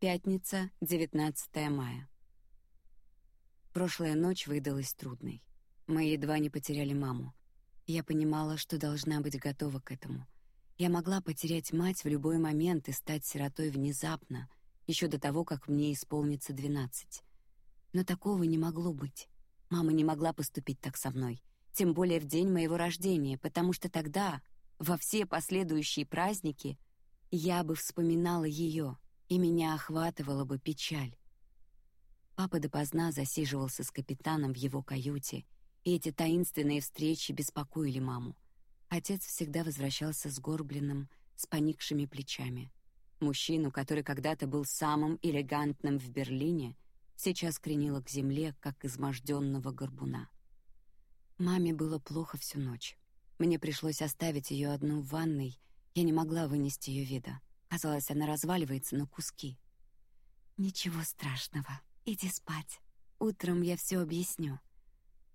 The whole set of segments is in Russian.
Пятница, 19 мая. Прошлая ночь выдалась трудной. Мы едва не потеряли маму. Я понимала, что должна быть готова к этому. Я могла потерять мать в любой момент и стать сиротой внезапно, еще до того, как мне исполнится двенадцать. Но такого не могло быть. Мама не могла поступить так со мной, тем более в день моего рождения, потому что тогда, во все последующие праздники, я бы вспоминала ее, и меня охватывала бы печаль. Папа допоздна засиживался с капитаном в его каюте, и эти таинственные встречи беспокоили маму. Отец всегда возвращался с горбленным, с поникшими плечами. Мужчину, который когда-то был самым элегантным в Берлине, сейчас кренило к земле, как изможденного горбуна. Маме было плохо всю ночь. Мне пришлось оставить ее одну в ванной. Я не могла вынести ее вида. Казалось, она разваливается на куски. Ничего страшного. Иди спать. Утром я все объясню.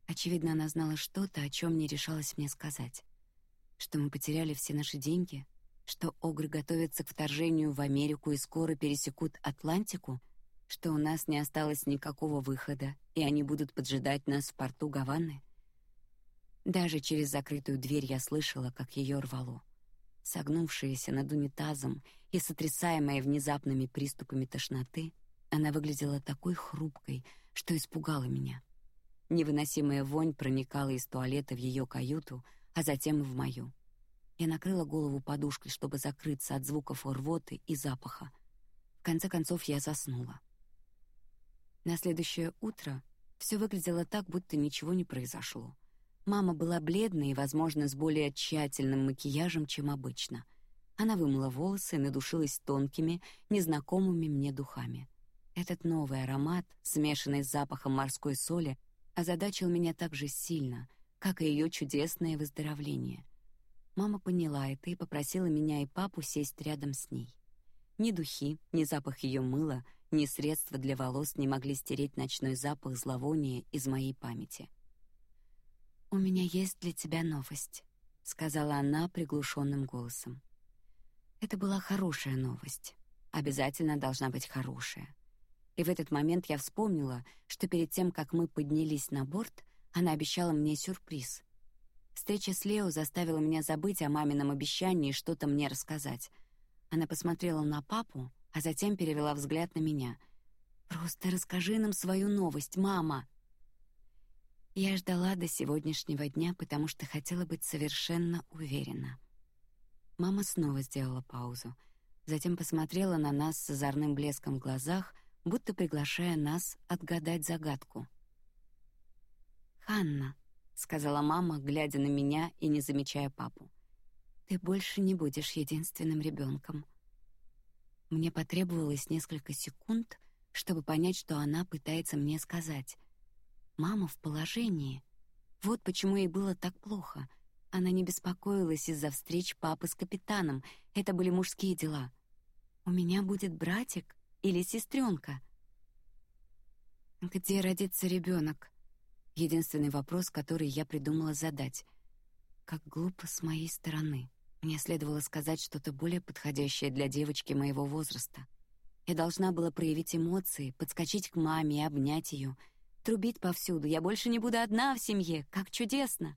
Очевидно, она знала что-то, о чем не решалась мне сказать. Что мы потеряли все наши деньги, что огры готовятся к вторжению в Америку и скоро пересекут Атлантику, что у нас не осталось никакого выхода, и они будут поджидать нас в порту Гаваны. Даже через закрытую дверь я слышала, как ее рвало согнувшаяся над унитазом и сотрясаемая внезапными приступами тошноты, она выглядела такой хрупкой, что испугала меня. Невыносимая вонь проникала из туалета в ее каюту, а затем и в мою. Я накрыла голову подушкой, чтобы закрыться от звуков рвоты и запаха. В конце концов я заснула. На следующее утро все выглядело так, будто ничего не произошло. Мама была бледной и, возможно, с более тщательным макияжем, чем обычно. Она вымыла волосы и надушилась тонкими, незнакомыми мне духами. Этот новый аромат, смешанный с запахом морской соли, озадачил меня так же сильно, как и ее чудесное выздоровление. Мама поняла это и попросила меня и папу сесть рядом с ней. Ни духи, ни запах ее мыла, ни средства для волос не могли стереть ночной запах зловония из моей памяти. У меня есть для тебя новость, сказала она приглушенным голосом. Это была хорошая новость. Обязательно должна быть хорошая. И в этот момент я вспомнила, что перед тем, как мы поднялись на борт, она обещала мне сюрприз. Встреча с Лео заставила меня забыть о мамином обещании что-то мне рассказать. Она посмотрела на папу, а затем перевела взгляд на меня. Просто расскажи нам свою новость, мама. Я ждала до сегодняшнего дня, потому что хотела быть совершенно уверена. Мама снова сделала паузу, затем посмотрела на нас с озорным блеском в глазах, будто приглашая нас отгадать загадку. Ханна, сказала мама, глядя на меня и не замечая папу, ты больше не будешь единственным ребенком. Мне потребовалось несколько секунд, чтобы понять, что она пытается мне сказать. Мама в положении. Вот почему ей было так плохо. Она не беспокоилась из-за встреч папы с капитаном. Это были мужские дела. У меня будет братик или сестренка. Где родится ребенок? Единственный вопрос, который я придумала задать. Как глупо с моей стороны. Мне следовало сказать что-то более подходящее для девочки моего возраста. Я должна была проявить эмоции, подскочить к маме и обнять ее — Трубить повсюду. Я больше не буду одна в семье. Как чудесно!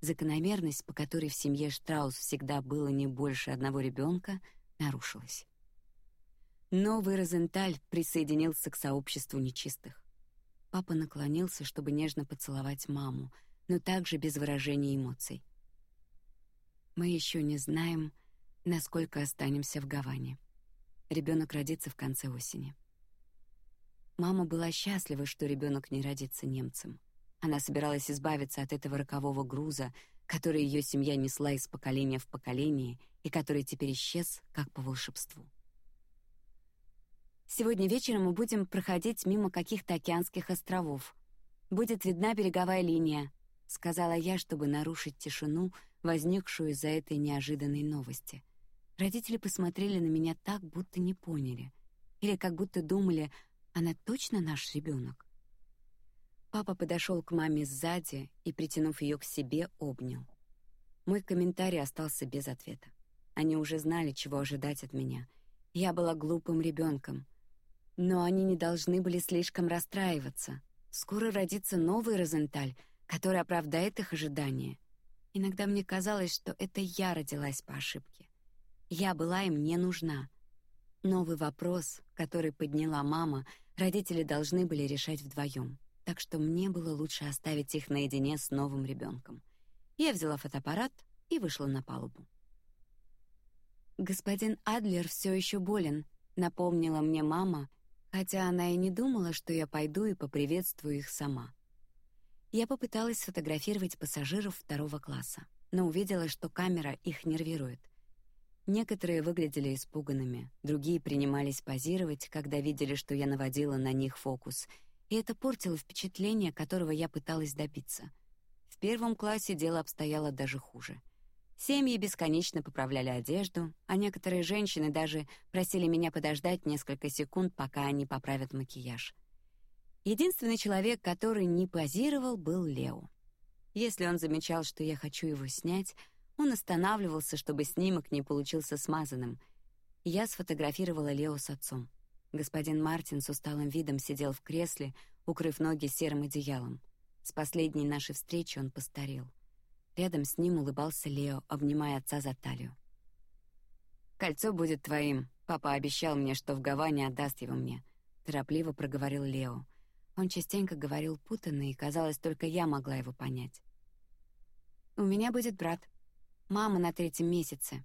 Закономерность, по которой в семье Штраус всегда было не больше одного ребенка, нарушилась. Новый Розенталь присоединился к сообществу нечистых. Папа наклонился, чтобы нежно поцеловать маму, но также без выражения эмоций. Мы еще не знаем, насколько останемся в Гаване. Ребенок родится в конце осени. Мама была счастлива, что ребенок не родится немцем. Она собиралась избавиться от этого рокового груза, который ее семья несла из поколения в поколение и который теперь исчез как по волшебству. Сегодня вечером мы будем проходить мимо каких-то океанских островов. Будет видна береговая линия, сказала я, чтобы нарушить тишину, возникшую из-за этой неожиданной новости. Родители посмотрели на меня так, будто не поняли, или как будто думали, она точно наш ребенок? Папа подошел к маме сзади и, притянув ее к себе, обнял. Мой комментарий остался без ответа. Они уже знали, чего ожидать от меня. Я была глупым ребенком, Но они не должны были слишком расстраиваться. Скоро родится новый Розенталь, который оправдает их ожидания. Иногда мне казалось, что это я родилась по ошибке. Я была им не нужна. Новый вопрос, который подняла мама, родители должны были решать вдвоем, так что мне было лучше оставить их наедине с новым ребенком. Я взяла фотоаппарат и вышла на палубу. Господин Адлер все еще болен, напомнила мне мама, хотя она и не думала, что я пойду и поприветствую их сама. Я попыталась сфотографировать пассажиров второго класса, но увидела, что камера их нервирует. Некоторые выглядели испуганными, другие принимались позировать, когда видели, что я наводила на них фокус, и это портило впечатление, которого я пыталась добиться. В первом классе дело обстояло даже хуже. Семьи бесконечно поправляли одежду, а некоторые женщины даже просили меня подождать несколько секунд, пока они поправят макияж. Единственный человек, который не позировал, был Лео. Если он замечал, что я хочу его снять, он останавливался, чтобы снимок не получился смазанным. Я сфотографировала Лео с отцом. Господин Мартин с усталым видом сидел в кресле, укрыв ноги серым одеялом. С последней нашей встречи он постарел. Рядом с ним улыбался Лео, обнимая отца за талию. Кольцо будет твоим. Папа обещал мне, что в Гаване отдаст его мне. Торопливо проговорил Лео. Он частенько говорил путанно, и казалось, только я могла его понять. У меня будет брат, Мама на третьем месяце.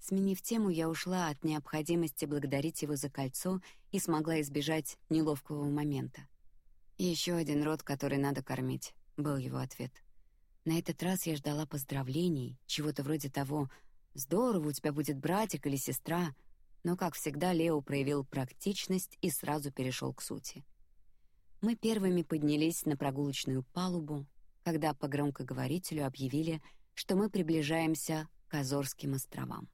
Сменив тему, я ушла от необходимости благодарить его за кольцо и смогла избежать неловкого момента. Еще один род, который надо кормить, был его ответ. На этот раз я ждала поздравлений, чего-то вроде того: "Здорово, у тебя будет братик или сестра". Но, как всегда, Лео проявил практичность и сразу перешел к сути. Мы первыми поднялись на прогулочную палубу, когда по громкоговорителю объявили, что мы приближаемся к Азорским островам.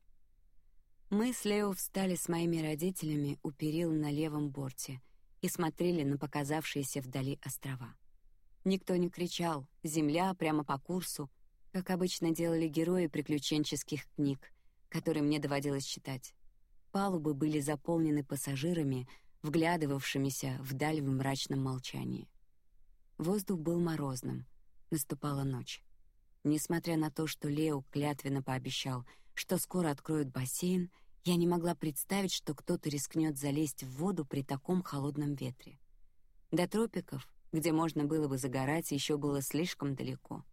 Мы с Лео встали с моими родителями у перил на левом борте и смотрели на показавшиеся вдали острова. Никто не кричал «Земля!» прямо по курсу, как обычно делали герои приключенческих книг, которые мне доводилось читать. Палубы были заполнены пассажирами, вглядывавшимися вдаль в мрачном молчании. Воздух был морозным, наступала ночь. Несмотря на то, что Лео клятвенно пообещал, что скоро откроют бассейн, я не могла представить, что кто-то рискнет залезть в воду при таком холодном ветре. До тропиков, где можно было бы загорать, еще было слишком далеко.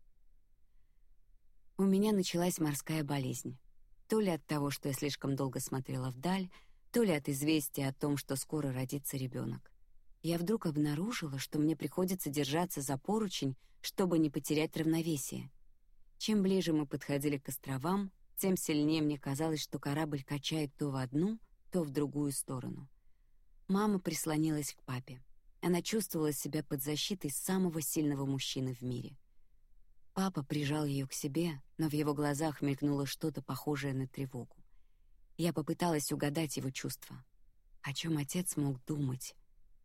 У меня началась морская болезнь. То ли от того, что я слишком долго смотрела вдаль, то ли от известия о том, что скоро родится ребенок. Я вдруг обнаружила, что мне приходится держаться за поручень, чтобы не потерять равновесие — чем ближе мы подходили к островам, тем сильнее мне казалось, что корабль качает то в одну, то в другую сторону. Мама прислонилась к папе. Она чувствовала себя под защитой самого сильного мужчины в мире. Папа прижал ее к себе, но в его глазах мелькнуло что-то похожее на тревогу. Я попыталась угадать его чувства. О чем отец мог думать?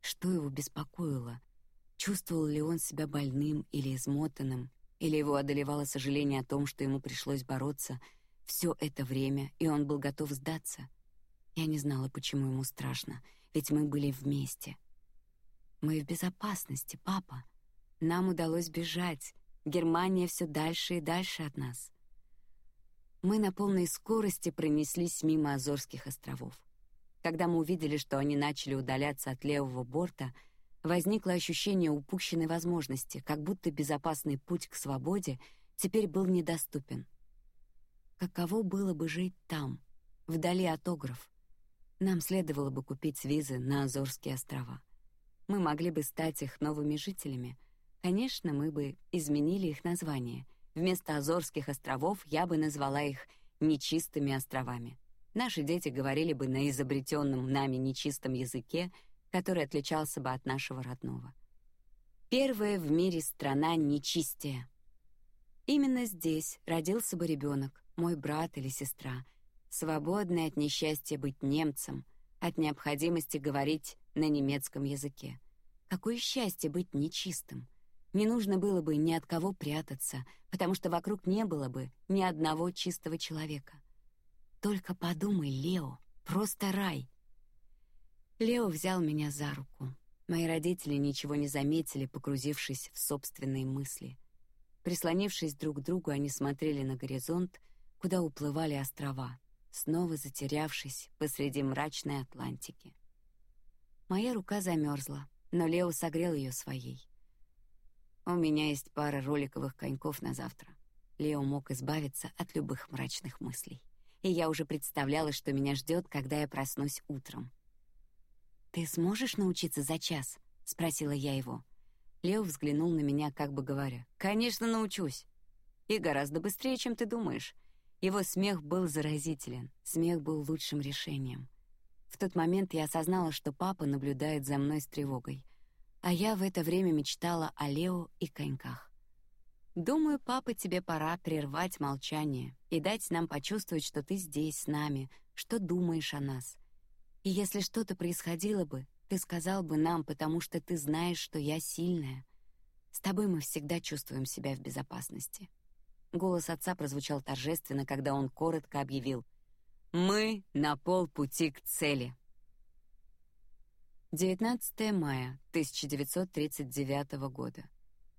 Что его беспокоило? Чувствовал ли он себя больным или измотанным, или его одолевало сожаление о том, что ему пришлось бороться все это время, и он был готов сдаться. Я не знала, почему ему страшно, ведь мы были вместе. Мы в безопасности, папа. Нам удалось бежать. Германия все дальше и дальше от нас. Мы на полной скорости пронеслись мимо Азорских островов. Когда мы увидели, что они начали удаляться от левого борта, Возникло ощущение упущенной возможности, как будто безопасный путь к свободе теперь был недоступен. Каково было бы жить там, вдали от Огров? Нам следовало бы купить визы на Азорские острова. Мы могли бы стать их новыми жителями. Конечно, мы бы изменили их название. Вместо Азорских островов я бы назвала их нечистыми островами. Наши дети говорили бы на изобретенном нами нечистом языке — который отличался бы от нашего родного. Первая в мире страна нечистая. Именно здесь родился бы ребенок, мой брат или сестра, свободный от несчастья быть немцем, от необходимости говорить на немецком языке. Какое счастье быть нечистым! Не нужно было бы ни от кого прятаться, потому что вокруг не было бы ни одного чистого человека. Только подумай, Лео, просто рай. Лео взял меня за руку. Мои родители ничего не заметили, погрузившись в собственные мысли. Прислонившись друг к другу, они смотрели на горизонт, куда уплывали острова, снова затерявшись посреди мрачной Атлантики. Моя рука замерзла, но Лео согрел ее своей. У меня есть пара роликовых коньков на завтра. Лео мог избавиться от любых мрачных мыслей, и я уже представляла, что меня ждет, когда я проснусь утром. Ты сможешь научиться за час? – спросила я его. Лео взглянул на меня, как бы говоря: "Конечно, научусь. И гораздо быстрее, чем ты думаешь". Его смех был заразителен. Смех был лучшим решением. В тот момент я осознала, что папа наблюдает за мной с тревогой, а я в это время мечтала о Лео и коньках. Думаю, папа, тебе пора прервать молчание и дать нам почувствовать, что ты здесь с нами, что думаешь о нас. И если что-то происходило бы, ты сказал бы нам, потому что ты знаешь, что я сильная. С тобой мы всегда чувствуем себя в безопасности. Голос отца прозвучал торжественно, когда он коротко объявил: "Мы на полпути к цели". 19 мая 1939 года.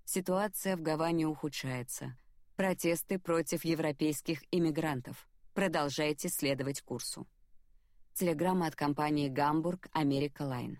Ситуация в Гаване ухудшается. Протесты против европейских иммигрантов. Продолжайте следовать курсу. Телеграмма от компании Гамбург Америка Лайн.